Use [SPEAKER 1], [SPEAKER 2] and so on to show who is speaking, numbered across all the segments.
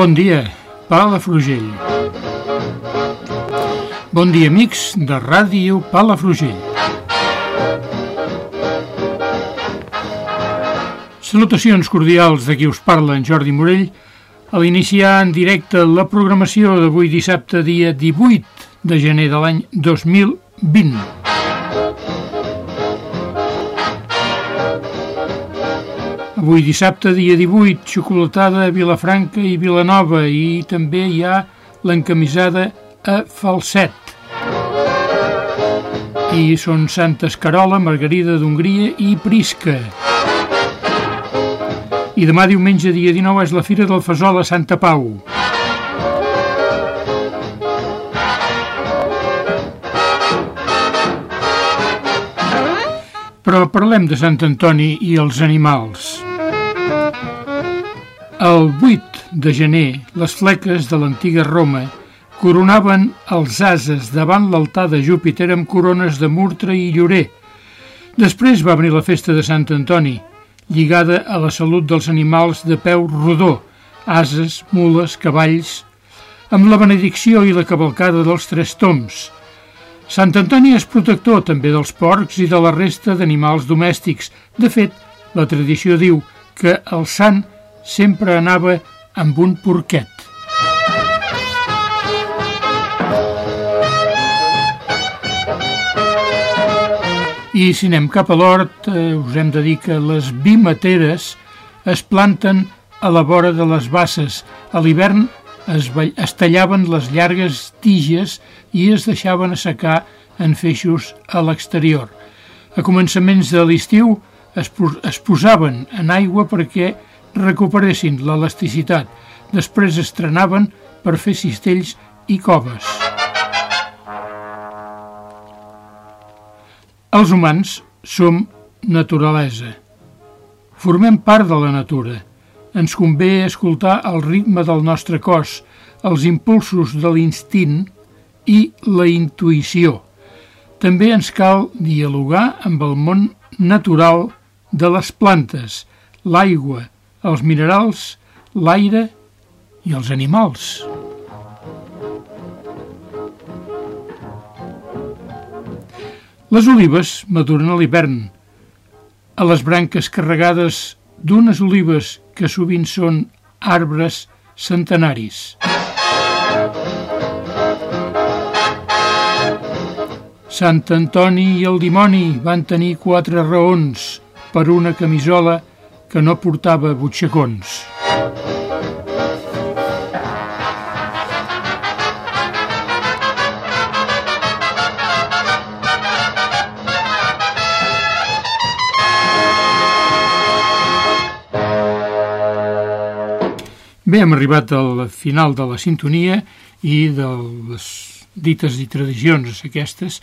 [SPEAKER 1] Bon dia, Palafrugell. Bon dia, amics de Ràdio Palafrugell. Salutacions cordials de qui us parla, en Jordi Morell, a l'iniciar en directe la programació d'avui dissabte, dia 18 de gener de l'any 2020. Avui dissabte, dia 18, xocolatada a Vilafranca i Vilanova i també hi ha l'encamisada a Falset. I són Santa Escarola, Margarida d'Hongria i Prisca. I demà diumenge, dia 19, és la Fira del Fesol a Santa Pau. Però parlem de Sant Antoni i els animals. El 8 de gener, les fleques de l'antiga Roma coronaven els ases davant l'altar de Júpiter amb corones de murtre i llorer. Després va venir la festa de Sant Antoni, lligada a la salut dels animals de peu rodó, ases, mules, cavalls, amb la benedicció i la cavalcada dels tres toms. Sant Antoni és protector també dels porcs i de la resta d'animals domèstics. De fet, la tradició diu que el sant sempre anava amb un porquet. I si anem cap a l'hort, eh, us hem de dir que les bimateres es planten a la vora de les basses. A l'hivern es, es tallaven les llargues tiges i es deixaven assecar en feixos a l'exterior. A començaments de l'estiu es, es posaven en aigua perquè recuperessin l'elasticitat. Després es trenaven per fer cistells i coves. Els humans som naturalesa. Formem part de la natura. Ens convé escoltar el ritme del nostre cos, els impulsos de l'instint i la intuïció. També ens cal dialogar amb el món natural de les plantes, l'aigua, els minerals, l'aire i els animals. Les olives maduren a l'hivern, a les branques carregades d'unes olives que sovint són arbres centenaris. Sant Antoni i el dimoni van tenir quatre raons per una camisola que no portava butxacons. Bé, hem arribat al final de la sintonia i de les dites i tradicions aquestes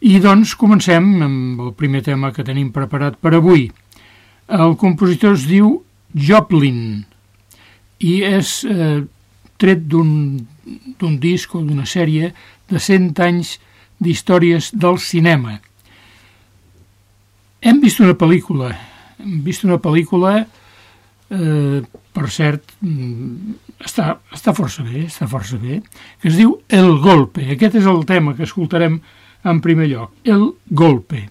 [SPEAKER 1] i doncs comencem amb el primer tema que tenim preparat per avui. El compositor es diu Joplin i és eh, tret d'un disc o d'una sèrie de 100 anys d'històries del cinema. Hem vist una pel·lícula, hem vist una pel·lícula eh, per cert, mm, està, està força bé, està força bé, que es diu El Golpe. Aquest és el tema que escoltarem en primer lloc, El Golpe.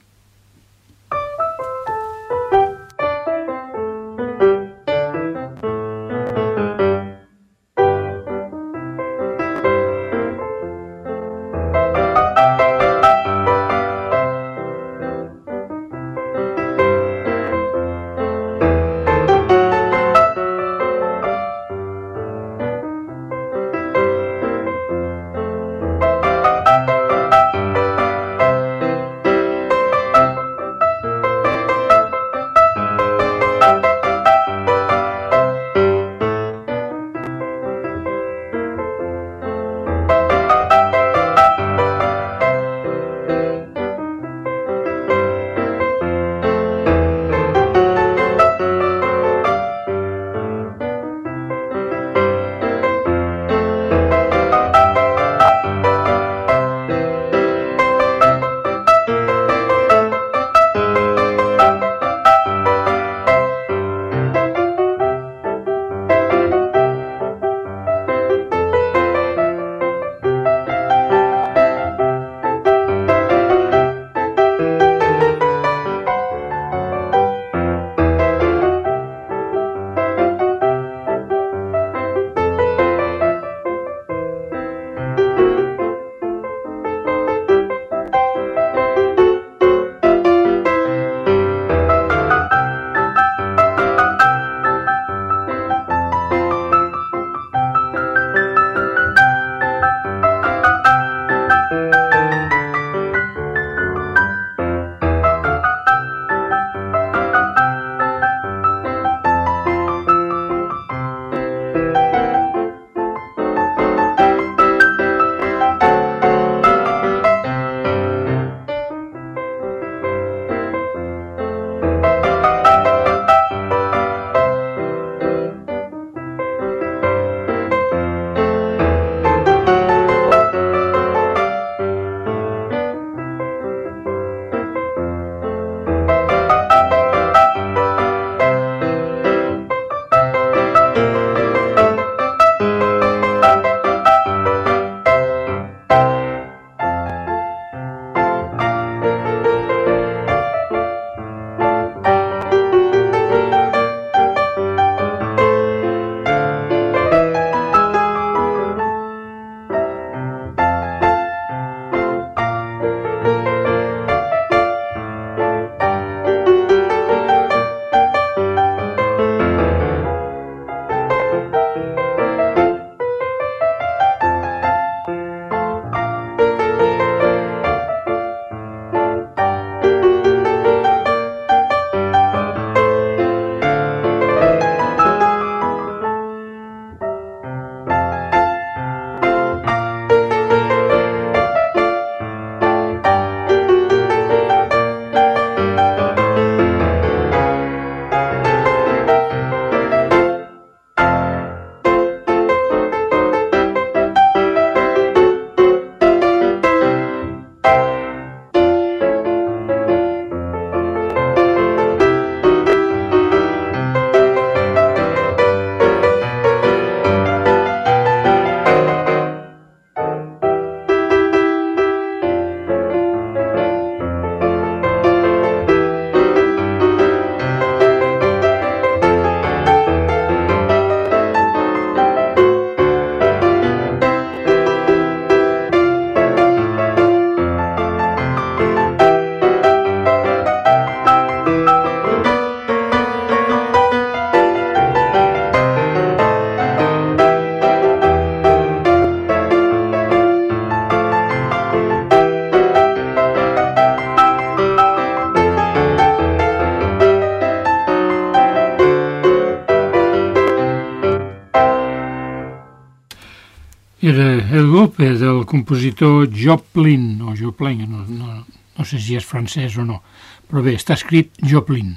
[SPEAKER 1] Golpe del compositor Joplin, o Joplin, no, no, no sé si és francès o no, però bé, està escrit Joplin.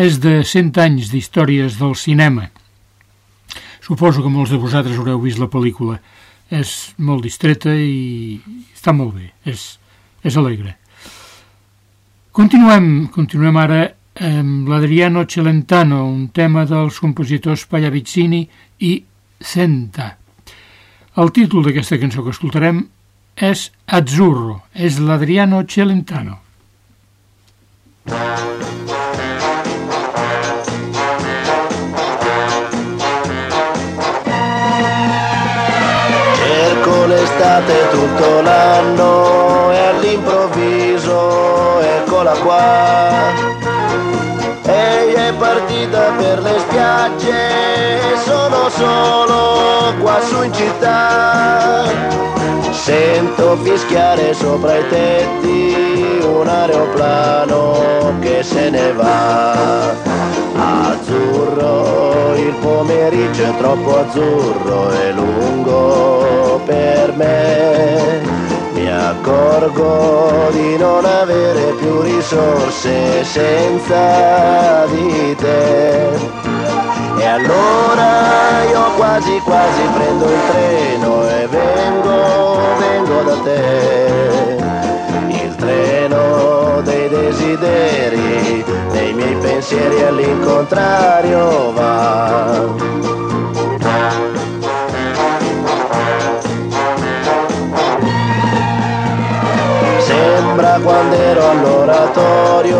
[SPEAKER 1] És de 100 anys d'històries del cinema. Suposo que molts de vosaltres haureu vist la pel·lícula. És molt distreta i està molt bé, és, és alegre. Continuem, continuem ara amb l'Adriano Celentano, un tema dels compositors Pagliavizzini i Senta. El títol d'aquesta cançó que escoltarem és Azzurro, és l'Adriano Celentano.
[SPEAKER 2] Cerco l'estate tutto l'anno e all'improvviso eccola qua partita per le spiagge sono solo qua su in città. Sento fischiare sopra i tetti un aeroplano che se ne va. Azzurro, il pomeriggio è troppo azzurro e lungo per me mi accorgo di non avere più risorse senza di te. Allora io quasi quasi prendo il treno e vengo, vengo da te. Il treno dei desideri, dei miei pensieri all'incontrario va. Sembra quando ero all'oratorio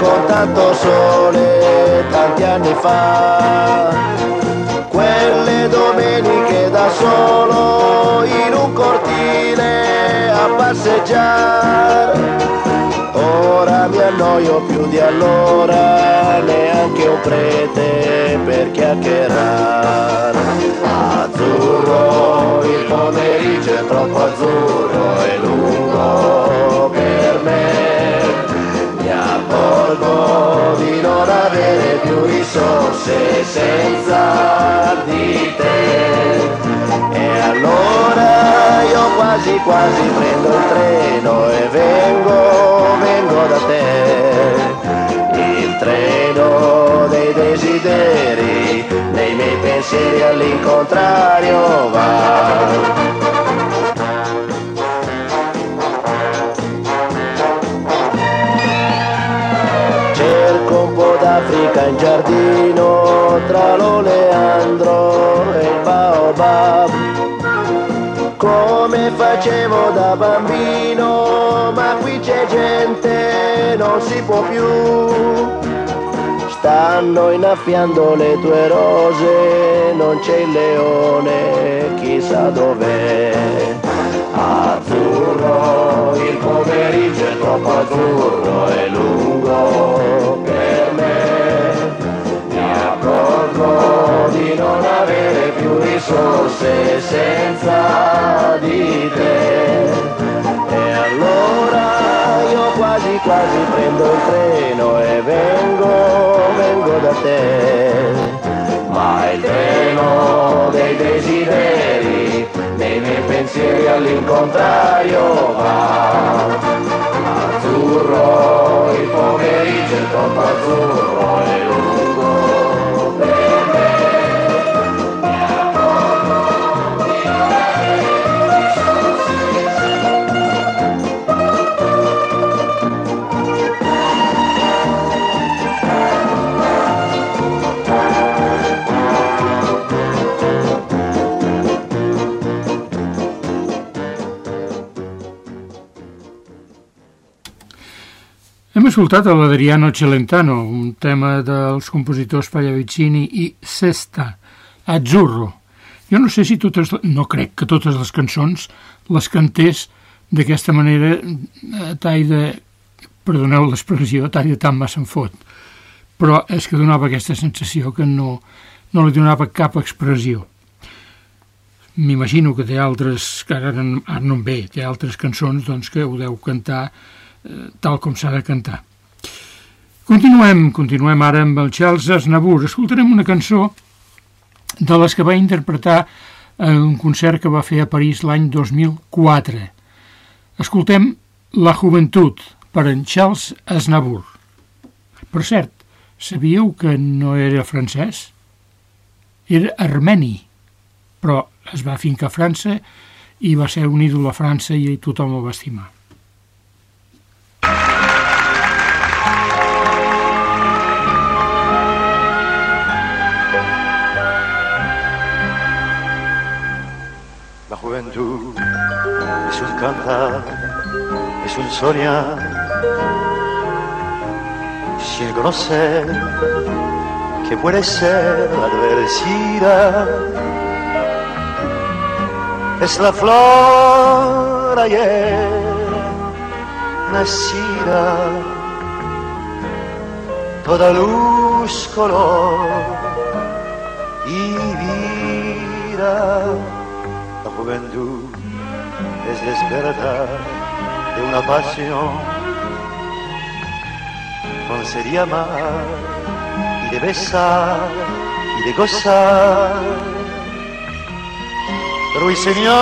[SPEAKER 2] con tanto sole tanti anni fa. Quelle domeniche da solo in un cortile a passeggiare. Ora mi annoio più di allora, neanche un prete per chiacchierare. Azzurro, il pomeriggio è troppo azzurro e lungo accorgo di non avere più risorse senza di te. E allora io quasi quasi prendo il treno e vengo, vengo da te. Il treno dei desideri, dei miei pensieri all'incontrario va. Giardino tra l'oleandro e il baobab. Come facevo da bambino ma qui c'è gente non si può più. Stanno innaffiando le tue rose non c'è il leone chissà dov'è. Azzurro il pomeriggio è troppo azzurro e lungo più risorse senza di te. E allora io quasi quasi prendo il treno e vengo, vengo da te. Ma il treno dei desideri, nei miei pensieri all'incontrario va.
[SPEAKER 1] Escoltat a l'Adriano Celentano, un tema dels compositors Pagliavicini i Sesta, Azzurro. Jo no sé si totes, no crec que totes les cançons les cantés d'aquesta manera eh, tall de, perdoneu l'expressió, tall de tant se'n fot. Però és que donava aquesta sensació que no, no li donava cap expressió. M'imagino que té altres, que ara, ara no em ve, té altres cançons doncs, que ho deu cantar tal com s'ha de cantar. Continuem, continuem ara amb el Charles Aznavour. Escoltarem una cançó de les que va interpretar en un concert que va fer a París l'any 2004. Escoltem La Juventud, per en Charles Aznavour. Per cert, sabíeu que no era francès? Era armeni, però es va fincar a França i va ser un ídol a França i tothom el va estimar.
[SPEAKER 3] Es un cantar, es un soñar, sin conocer que puede ser adversidad. Es la flor ayer nacida, toda luz, color y vida. Juventud es despertar de una pasión, conocer y amar, y de besar y de gozar. Ruiseñor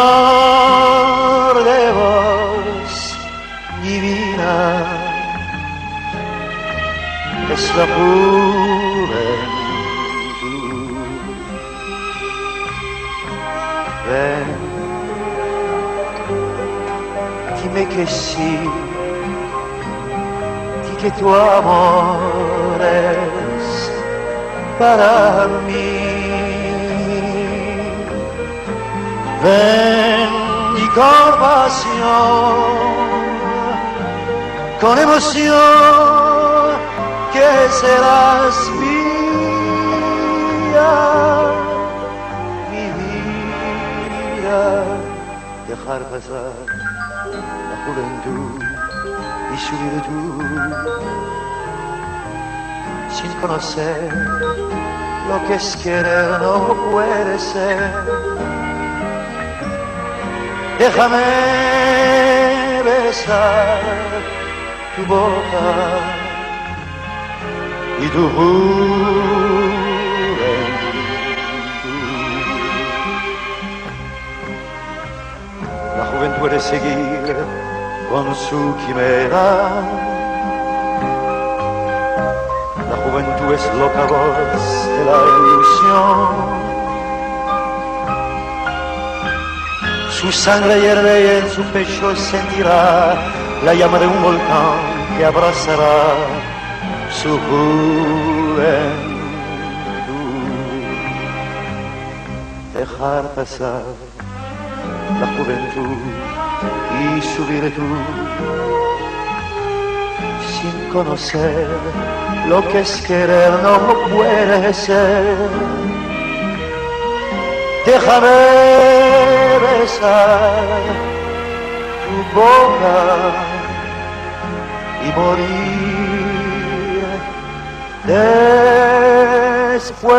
[SPEAKER 3] de voz divina, es la juventud. Ven, dime que sí, di que tu amor es para mí. Ven y con pasión, con emoción, que serás mía, mi vida, dejar pasar su virtud, sin conocer lo que es querer no puede ser. Déjame besar tu boca y tu juventud. La juventud puede seguir con su quimera. La juventud es loca voz de la ilusión. Su sangre hierve y en su pecho sentirá la llama de un volcán que abrazará su juventud. Dejar pasar la juventud y su virtud sin conocer lo que es querer no puede ser. Déjame besar tu boca y morir después.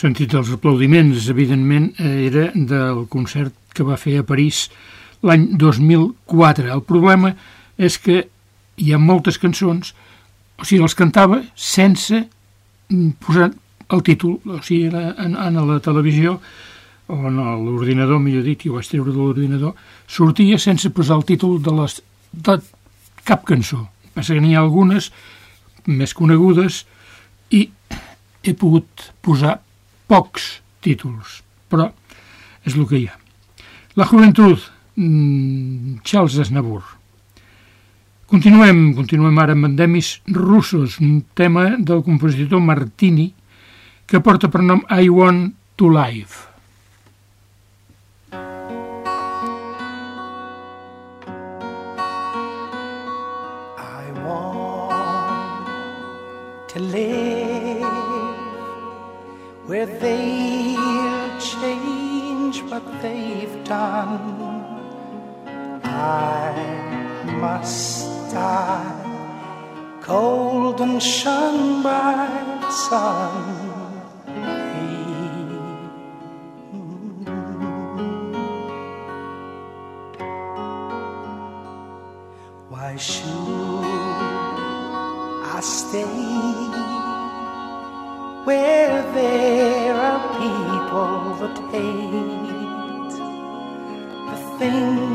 [SPEAKER 1] Sentit els aplaudiments, evidentment, eh, era del concert que va fer a París l'any 2004. El problema és que hi ha moltes cançons, o sigui, les cantava sense posar el títol, o sigui, era en, en la televisió o en l'ordinador, millor dit, jo vaig treure de l'ordinador, sortia sense posar el títol de, les, de cap cançó. Passa que n'hi ha algunes més conegudes i he pogut posar pocs títols, però és el que hi ha. La joventut, Charles Aznavour. Continuem, continuem ara amb endemis russos, un tema del compositor Martini que porta per nom I Want to Live.
[SPEAKER 4] I want to live where they'll change what they've done. I must die cold and shunned by the sun. Hate the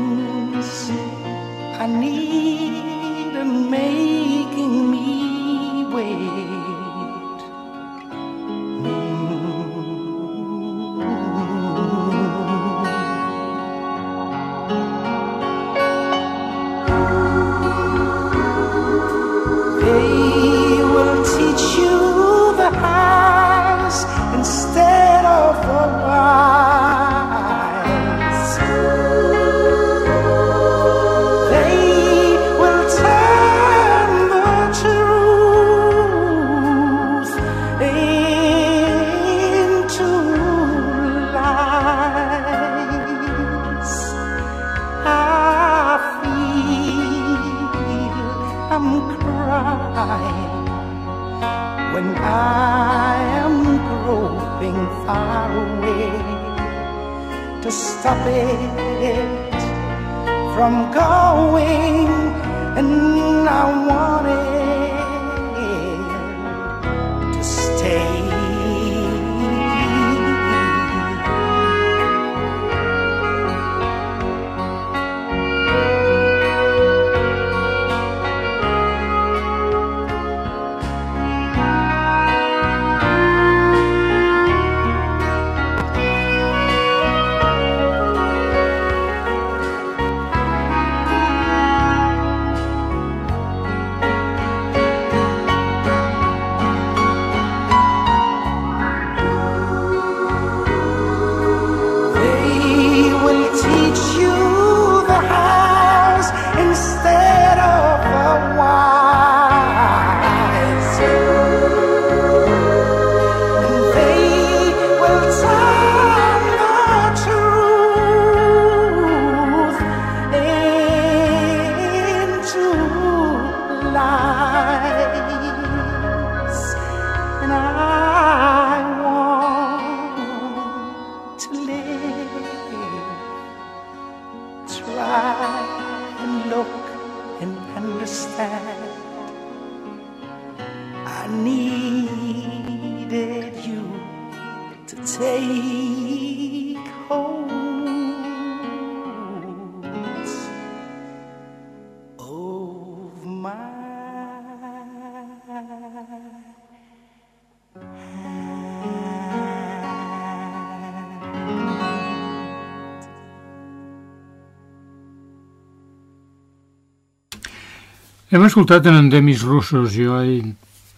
[SPEAKER 1] escoltat en endemis russos. Jo he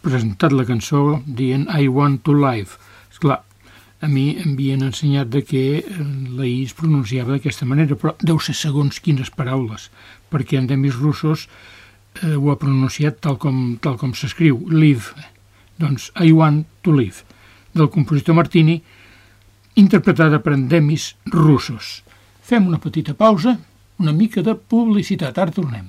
[SPEAKER 1] presentat la cançó dient I want to live. Esclar, a mi em havien ensenyat de que eh, la I es pronunciava d'aquesta manera, però deu ser segons quines paraules, perquè endemis russos eh, ho ha pronunciat tal com, tal com s'escriu, live. Doncs I want to live, del compositor Martini, interpretada per endemis russos. Fem una petita pausa, una mica de publicitat. Ara tornem.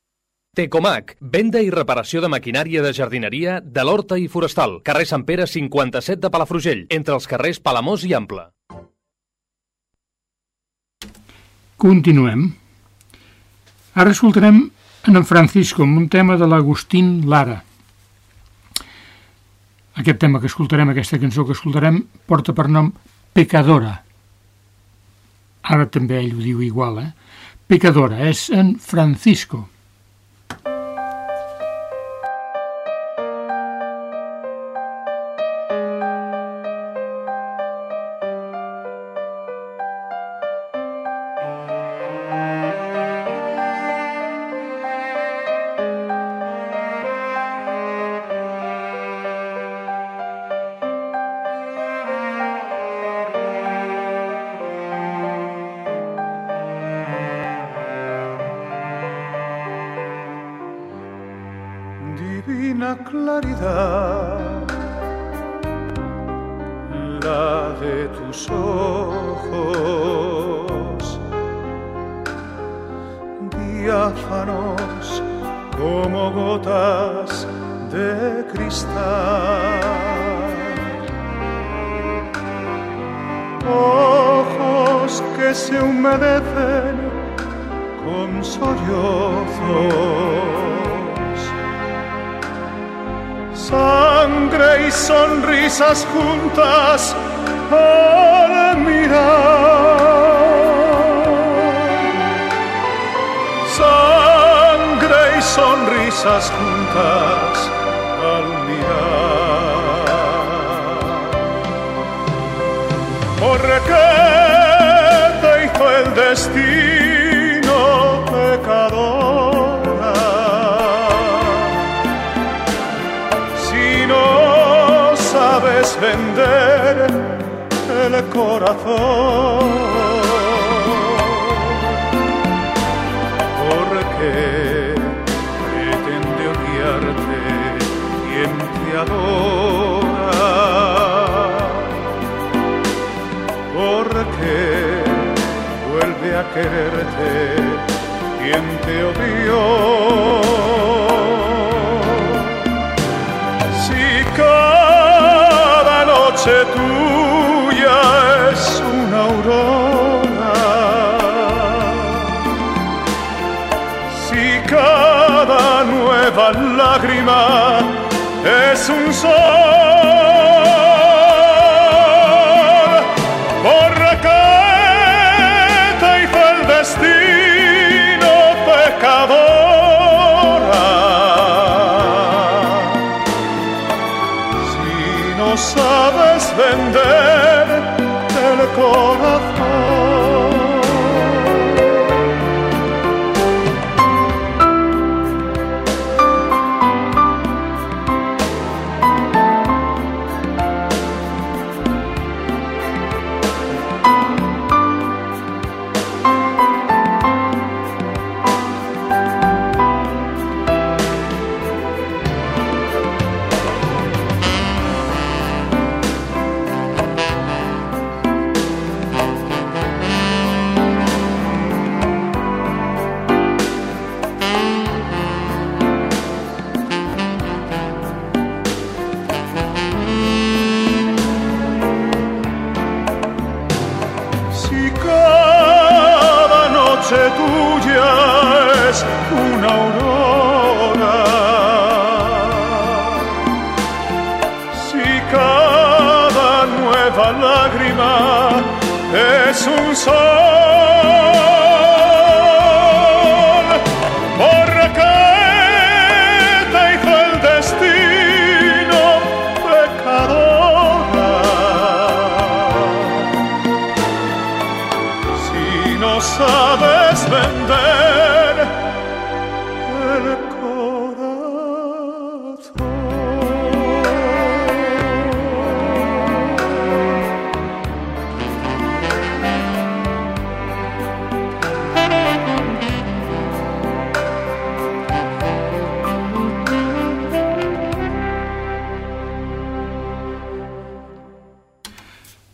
[SPEAKER 5] Tecomac, venda i reparació de maquinària de jardineria de l'Horta i Forestal, carrer Sant Pere 57 de Palafrugell, entre els carrers Palamós i Ample.
[SPEAKER 1] Continuem. Ara escoltarem en en Francisco amb un tema de l'Agustín Lara. Aquest tema que escoltarem, aquesta cançó que escoltarem, porta per nom Pecadora. Ara també ell ho diu igual, eh? Pecadora, és en Francisco.
[SPEAKER 6] Claridad, la de tus ojos, diáfanos como gotas de cristal. Ojos que se humedecen con sollozos sangre y sonrisas juntas al mirar. Sangre y sonrisas juntas al mirar. ¿Por qué te hizo el destino vender el corazón. Porque pretende odiarte quien te adora. Porque vuelve a quererte quien te odió. Noche tuya es una aurora, si cada nueva lágrima es un sol, sabes vender el.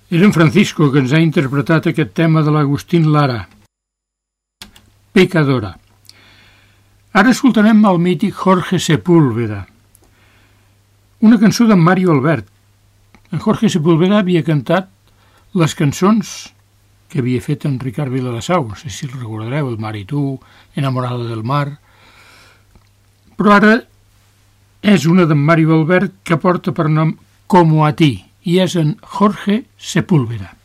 [SPEAKER 1] Era en Francisco que ens ha interpretat aquest tema de l'Agustín Lara. Pecadora. Ara escoltarem el mític Jorge Sepúlveda. Una cançó d'en Mario Albert. En Jorge Sepúlveda havia cantat les cançons que havia fet en Ricard Viladasau, no sé si el recordareu, El mar i tu, Enamorada del mar... Però ara és una d'en Mario Albert que porta per nom Como a ti, i és en Jorge Sepúlveda.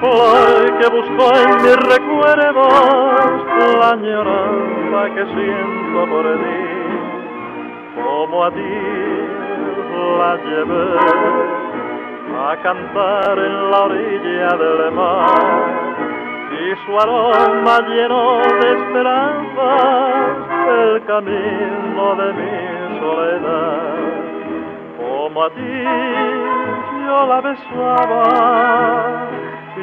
[SPEAKER 7] Flor que buscó en mis recuerdos la añoranza que siento por ti, como a ti la llevé a cantar en la orilla del mar y su aroma llenó de esperanzas el camino de mi soledad. Como a ti yo la besaba y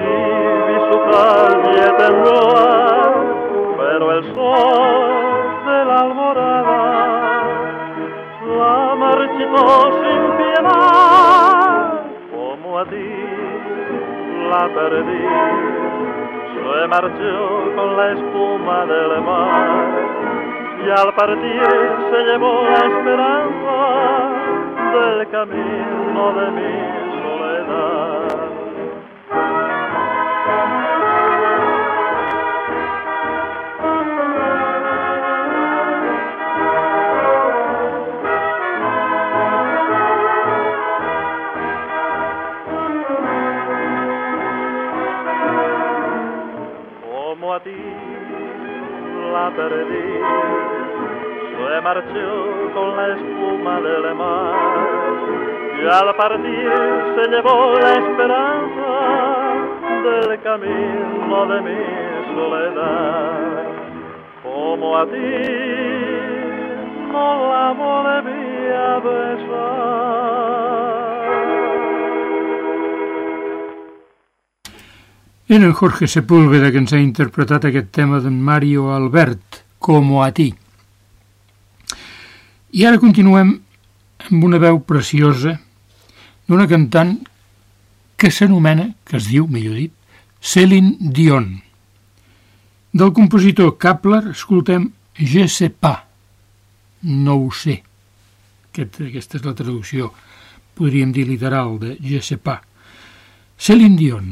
[SPEAKER 7] vi su calle temblar, pero el sol de la alborada la marchitó sin piedad. Como a ti la perdí, se marchó con la espuma del mar y al partir se llevó la esperanza del camino de mi soledad. La perdí, se marchó con la espuma del mar y al partir se llevó la esperanza del camino de mi soledad. Como a ti no la volví a besar.
[SPEAKER 1] Era en Jorge Sepúlveda que ens ha interpretat aquest tema d'en Mario Albert, Como a ti. I ara continuem amb una veu preciosa d'una cantant que s'anomena, que es diu, millor dit, Céline Dion. Del compositor Kapler escoltem Je sais pas, no ho sé. Aquest, aquesta és la traducció, podríem dir literal, de Je sais pas. Céline Dion.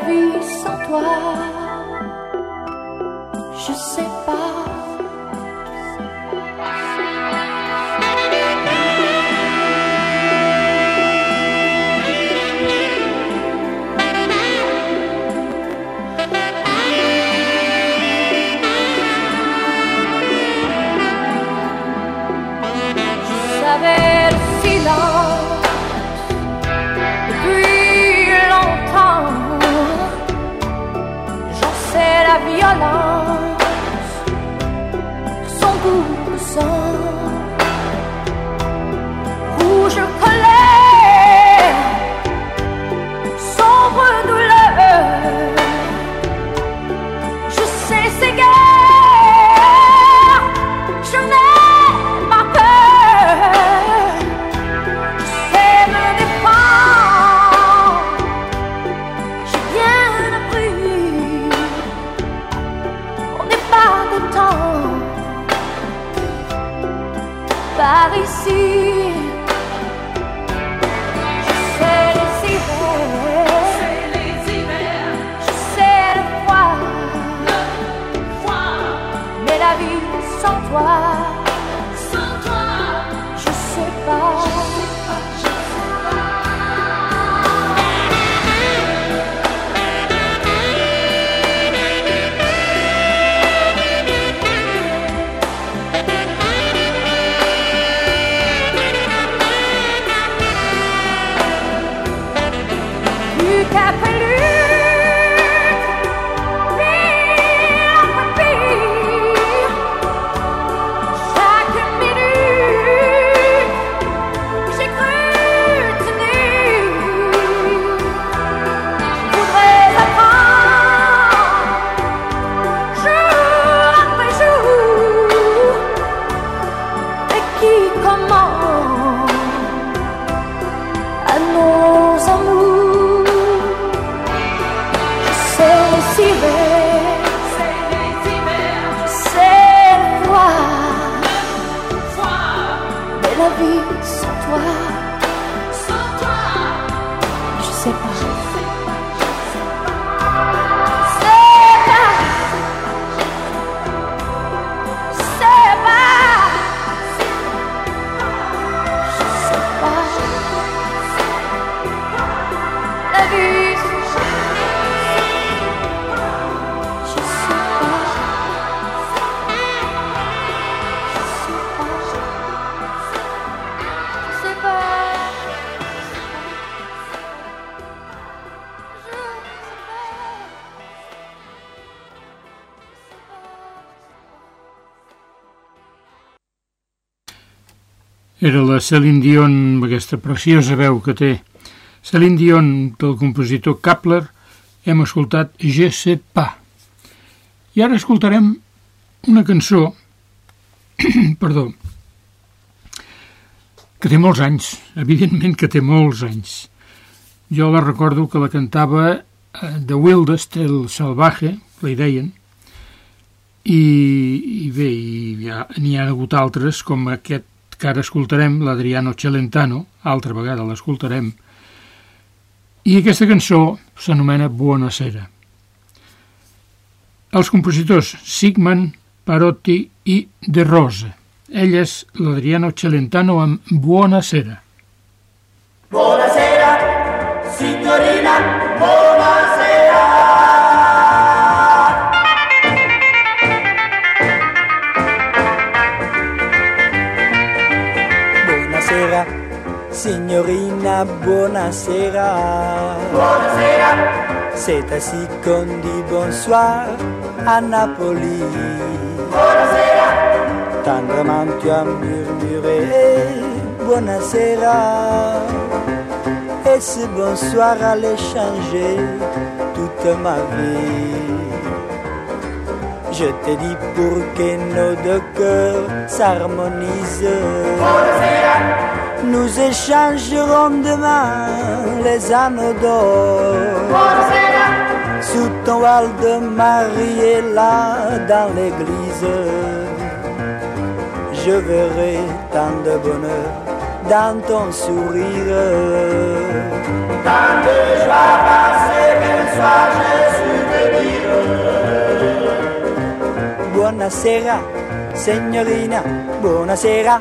[SPEAKER 8] La vie sans toi, recap.
[SPEAKER 1] Era la Celine Dion, aquesta preciosa veu que té. Celine Dion, del compositor Kapler, hem escoltat Je sais pas. I ara escoltarem una cançó, perdó, que té molts anys, evidentment que té molts anys. Jo la recordo que la cantava eh, The Wildest, el salvaje, li deien, i, i bé, i ha- n'hi ha hagut altres, com aquest que ara escoltarem, l'Adriano Celentano, altra vegada l'escoltarem, i aquesta cançó s'anomena Buonasera. Els compositors Sigmund, Parotti i De Rosa. Ell és l'Adriano Celentano amb Buonasera.
[SPEAKER 9] Buonasera, signorina, buonasera.
[SPEAKER 10] Buonasera. C'est ainsi qu'on dit bonsoir à Napoli.
[SPEAKER 9] Buonasera.
[SPEAKER 10] Tendrement tu as murmuré buonasera. Et ce bonsoir allait changer toute ma vie. Je t'ai dit pour que nos deux cœurs s'harmonisent. Nous échangerons demain les anneaux d'or. Sous ton voile de mariée là dans l'église. Je verrai tant de bonheur dans ton sourire.
[SPEAKER 9] Tant de joie passée je suis de dire.
[SPEAKER 10] Buonasera, signorina, buonasera.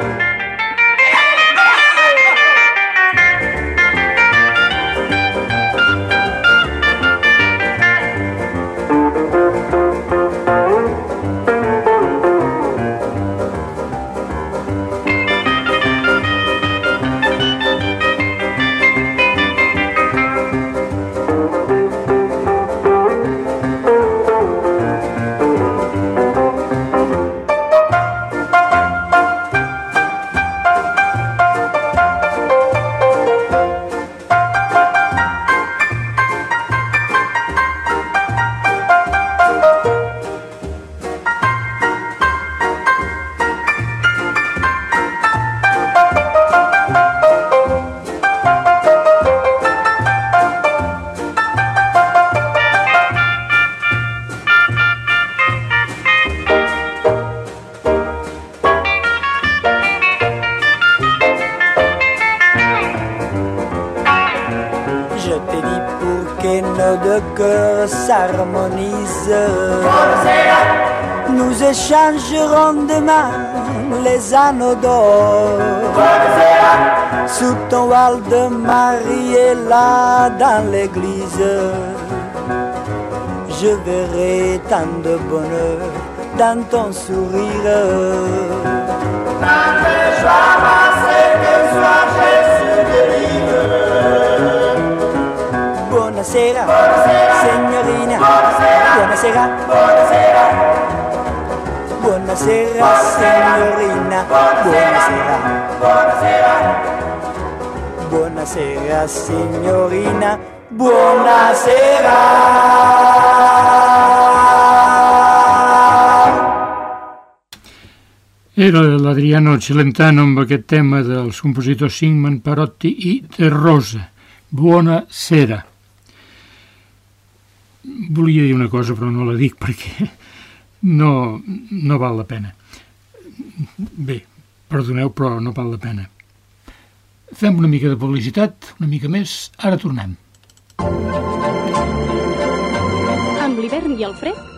[SPEAKER 10] Sous ton voile de Marie et là dans l'église, je verrai tant de bonheur dans ton sourire.
[SPEAKER 9] Tant de joie passée que soit Jésus délivre.
[SPEAKER 10] Buonasera,
[SPEAKER 4] Buonasera, signorina. Buonasera. Buonasera signorina, buonasera. Buonasera. Buonasera signorina, buonasera.
[SPEAKER 1] Era l'Adriano Celentano amb aquest tema dels compositors Sigmund Parotti i De Rosa. Buona sera. Volia dir una cosa però no la dic perquè no, no val la pena. Bé, perdoneu però no val la pena. Fem una mica de publicitat, una mica més, ara tornem.
[SPEAKER 11] Amb l'hivern i el fred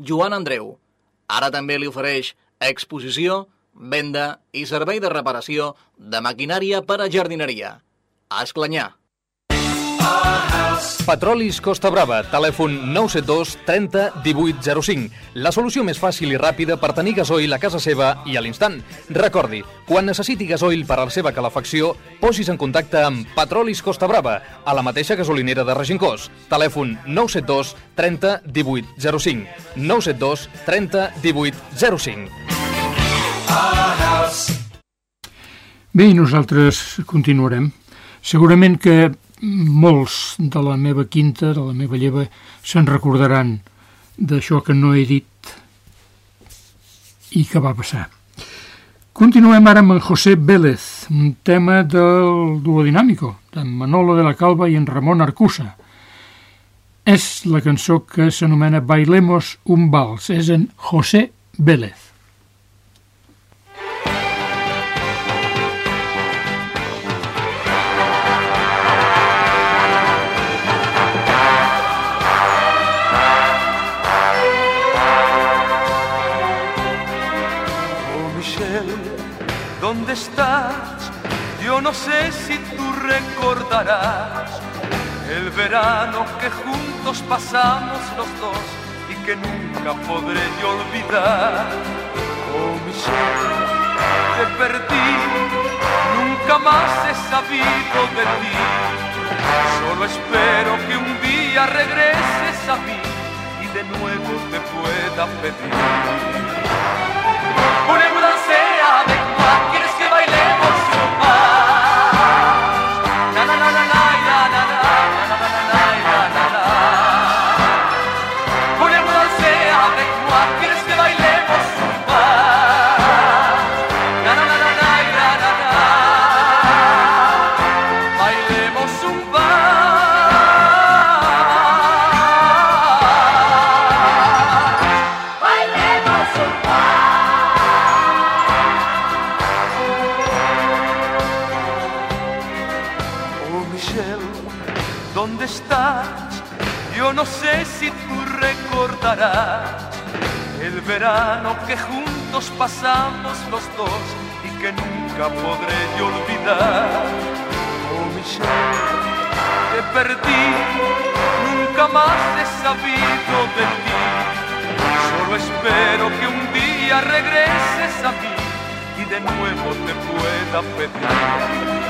[SPEAKER 12] Joan Andreu. Ara també li ofereix exposició, venda i servei de reparació de maquinària per a jardineria. A.
[SPEAKER 5] Petrolis Costa Brava, telèfon 972 30 18 05. La solució més fàcil i ràpida per tenir gasoil a casa seva i a l'instant. Recordi, quan necessiti gasoil per a la seva calefacció, posis en contacte amb Petrolis Costa Brava, a la mateixa gasolinera de Regincós. Telèfon 972 30 18 05. 972 30 18 05.
[SPEAKER 1] Bé, i nosaltres continuarem. Segurament que molts de la meva quinta, de la meva lleva, se'n recordaran d'això que no he dit i que va passar. Continuem ara amb en José Vélez, un tema del duo dinàmico, d'en Manolo de la Calva i en Ramon Arcusa. És la cançó que s'anomena Bailemos un vals, és en José Vélez.
[SPEAKER 13] Los dos y que nunca podré yo olvidar. Oh Michelle, te perdí, nunca más he sabido de ti. Solo espero que un día regreses a mí y de nuevo te pueda pedir. Juntos pasamos los dos y que nunca podré yo olvidar. Oh Michelle, te perdí, nunca más he sabido de ti. Solo espero que un día regreses a mí y de nuevo te pueda pedir.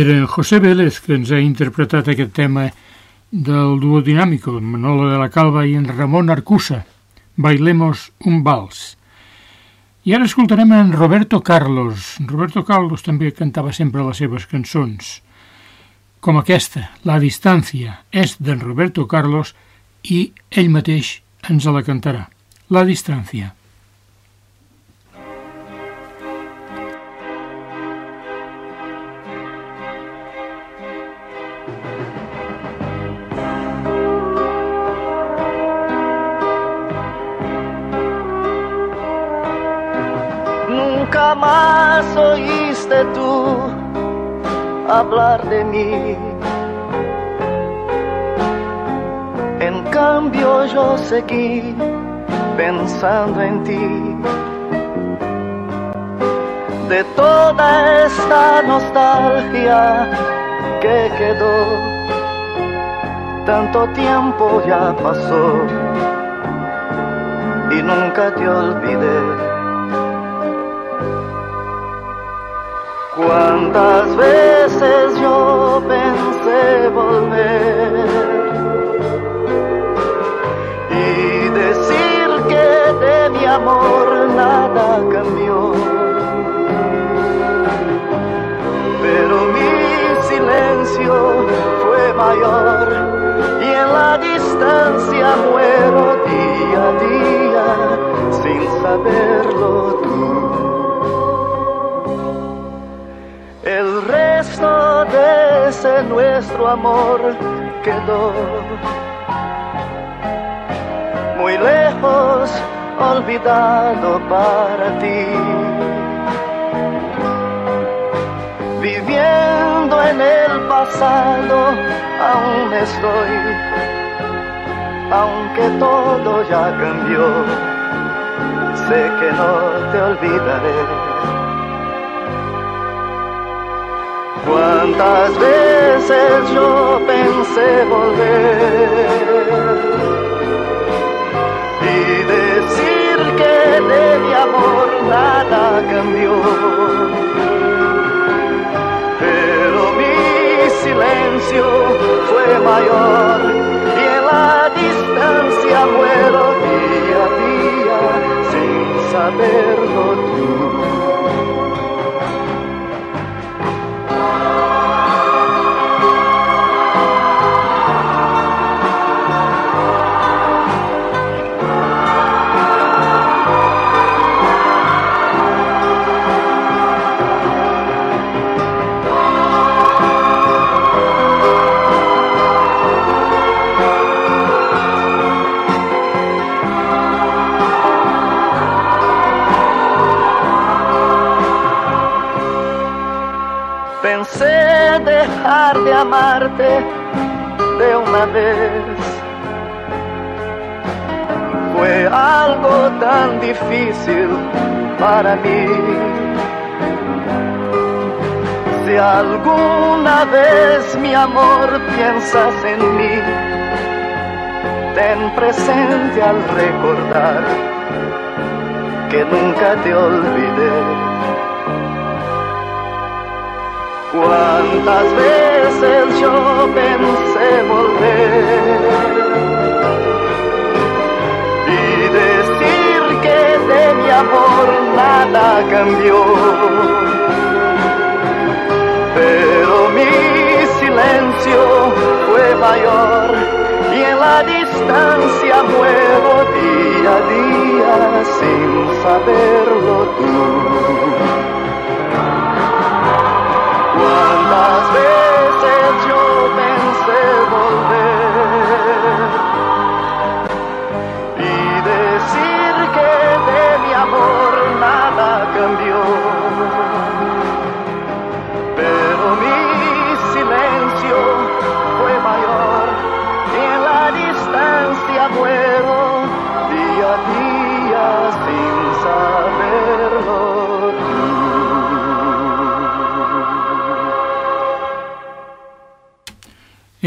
[SPEAKER 1] Era José Vélez que ens ha interpretat aquest tema del duo dinàmico, Manolo de la Calva i en Ramon Arcusa. Bailemos un vals. I ara escoltarem en Roberto Carlos. Roberto Carlos també cantava sempre les seves cançons. Com aquesta, La distància, és d'en Roberto Carlos i ell mateix ens la cantarà. La distància.
[SPEAKER 14] Nunca más oíste tú hablar de mí. En cambio yo seguí pensando en ti. De toda esta nostalgia que quedó, tanto tiempo ya pasó y nunca te olvidé. Cuántas veces yo pensé volver y decir que de mi amor nada cambió. Pero mi silencio fue mayor y en la distancia muero día a día sin saberlo tú. Ese nuestro amor quedó muy lejos, olvidado para ti. Viviendo en el pasado, aún estoy, aunque todo ya cambió, sé que no te olvidaré. Cuántas veces yo pensé volver y decir que de mi amor nada cambió. Pero mi silencio fue mayor y en la distancia muero día a día sin saberlo de una vez. Fue algo tan difícil para mí. Si alguna vez mi amor piensas en mí, ten presente al recordar que nunca te olvidé. Cuántas veces yo pensé volver y decir que de mi amor nada cambió. Pero mi silencio fue mayor y en la distancia muero día a día sin saberlo tú. de volver.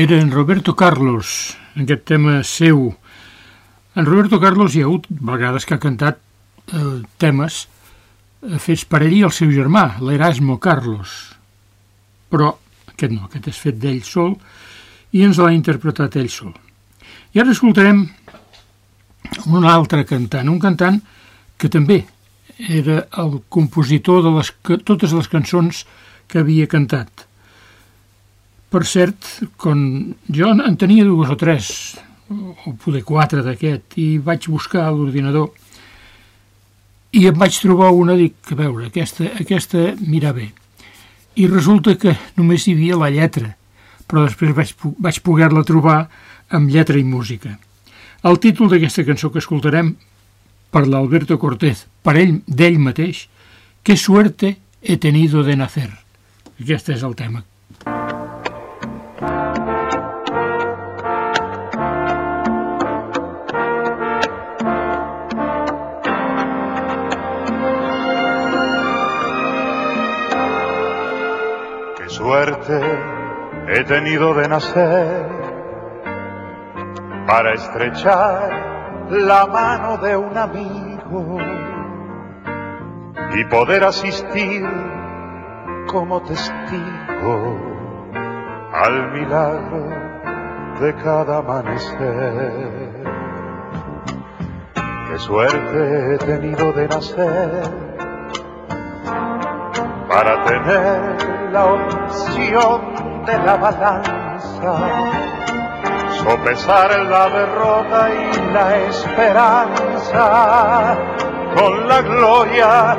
[SPEAKER 1] Era en Roberto Carlos, aquest tema seu. En Roberto Carlos hi ha hagut vegades que ha cantat eh, temes eh, fets per ell i el seu germà, l'Erasmo Carlos. Però aquest no, aquest és fet d'ell sol, i ens l'ha interpretat ell sol. I ara escoltarem un altre cantant, un cantant que també era el compositor de les, totes les cançons que havia cantat. Per cert, quan jo en tenia dues o tres, o poder quatre d'aquest, i vaig buscar l'ordinador i em vaig trobar una, dic, a veure, aquesta, aquesta mira bé. I resulta que només hi havia la lletra, però després vaig, vaig poder-la trobar amb lletra i música. El títol d'aquesta cançó que escoltarem per l'Alberto Cortés, per ell, d'ell mateix, «Qué suerte he tenido de nacer». Aquest és el tema.
[SPEAKER 15] Suerte he tenido de nacer para estrechar la mano de un amigo y poder asistir como testigo al milagro de cada amanecer. Qué suerte he tenido de nacer para tener la opción de la balanza, sopesar la derrota y la esperanza con la gloria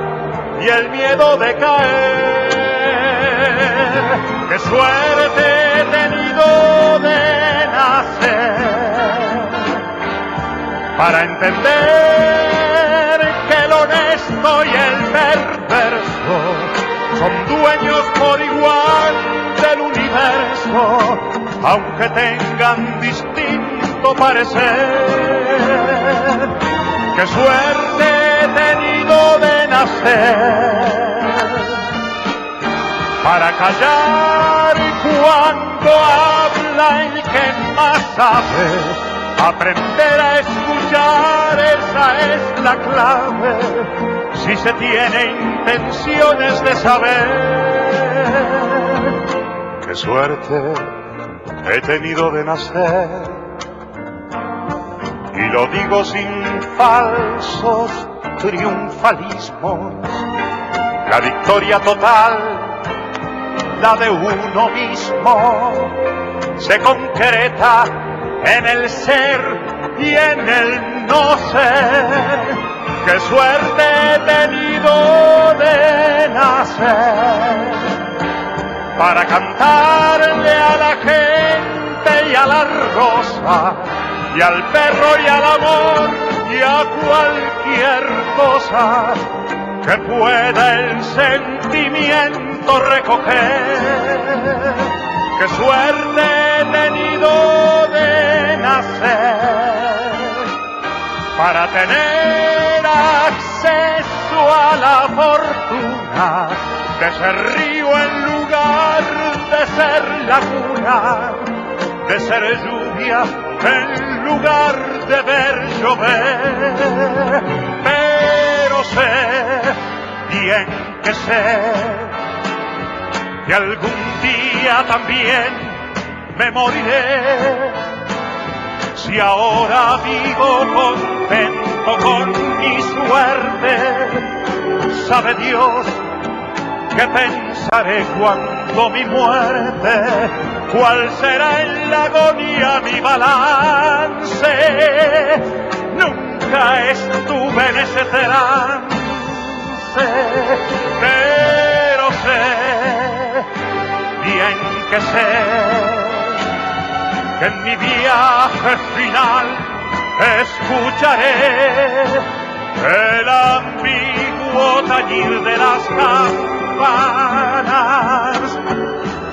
[SPEAKER 15] y el miedo de caer. Qué suerte he tenido de nacer para entender que el honesto y el perverso son dueños por igual del universo, aunque tengan distinto parecer. Qué suerte he tenido de nacer para callar cuando habla el que más sabe. Aprender a escuchar, esa es la clave, si se tiene intenciones de saber. Qué suerte he tenido de nacer, y lo digo sin falsos triunfalismos, la victoria total la de uno mismo se concreta en el ser y en el no ser. Qué suerte he tenido de nacer para cantarle a la gente y a la rosa y al perro y al amor y a cualquier cosa que pueda el sentimiento recoger. Qué suerte he tenido de nacer para tener acceso a la fortuna de ser río en lugar de ser laguna, de ser lluvia en lugar de ver llover. Pero sé bien que sé que algún día también me moriré. Si ahora vivo contento con mi suerte, sabe Dios que pensaré cuando mi muerte, cuál será en la agonía mi balance. Nunca estuve en ese trance, pero sé bien que sé en mi viaje final escucharé el ambiguo tañir de las campanas,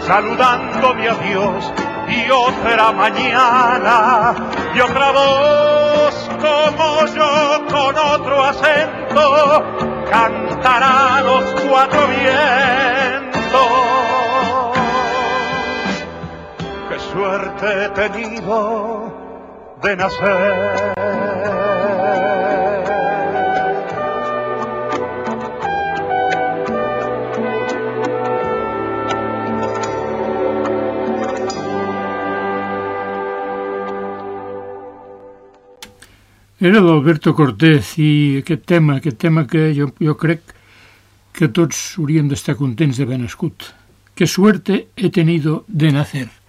[SPEAKER 15] saludándome a Dios y otra mañana y otra voz como yo con otro acento cantará los cuatro vientos. suerte he tenido de nacer.
[SPEAKER 16] Era d'Alberto Cortés i aquest tema, aquest tema que jo, jo crec que tots hauríem d'estar contents d'haver nascut. Que suerte he tenido de nacer.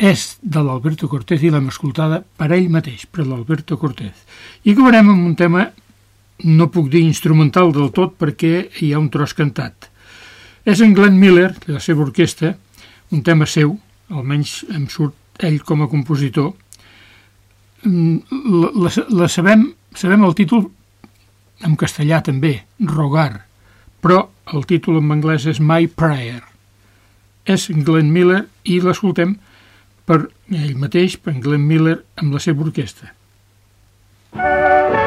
[SPEAKER 16] És de l'Alberto Cortés i l'hem escoltada per ell mateix, per l'Alberto Cortés. I acabarem amb un tema, no puc dir instrumental del tot perquè hi ha un tros cantat. És en Glenn Miller, la seva orquestra, un tema seu, almenys em surt ell com a compositor, mm, la, la, la sabem, sabem el títol en castellà també, Rogar, però el títol en anglès és My Prayer. És Glenn Miller i l'escoltem per ell mateix, per Glenn Miller, amb la seva orquestra. Bé,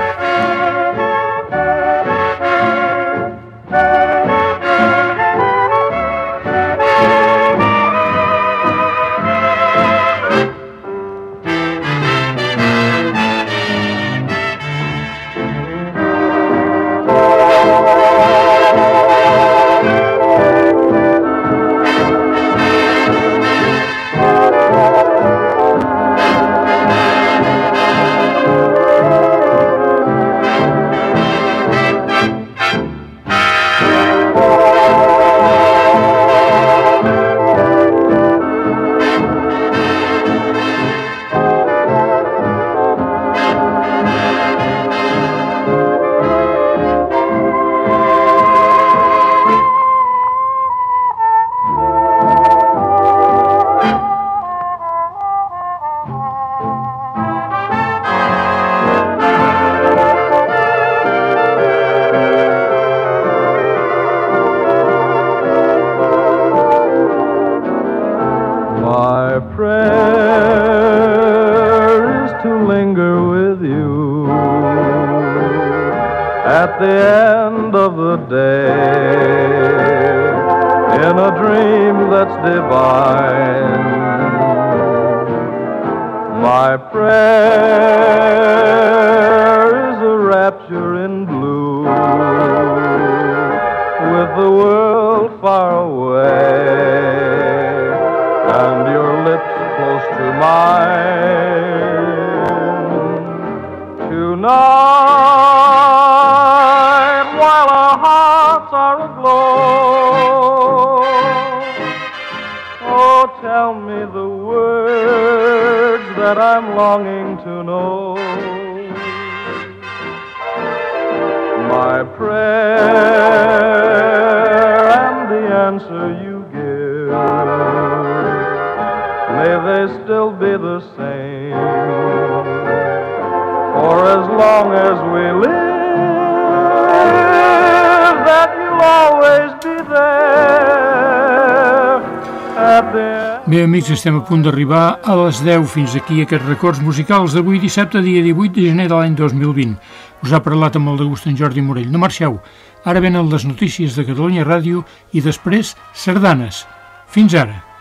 [SPEAKER 16] amics, estem a punt d'arribar a les 10 fins aquí aquests records musicals d'avui dissabte, dia 18 de gener de l'any 2020. Us ha parlat amb el de gust en Jordi Morell. No marxeu, ara venen les notícies de Catalunya Ràdio i després sardanes. Fins ara.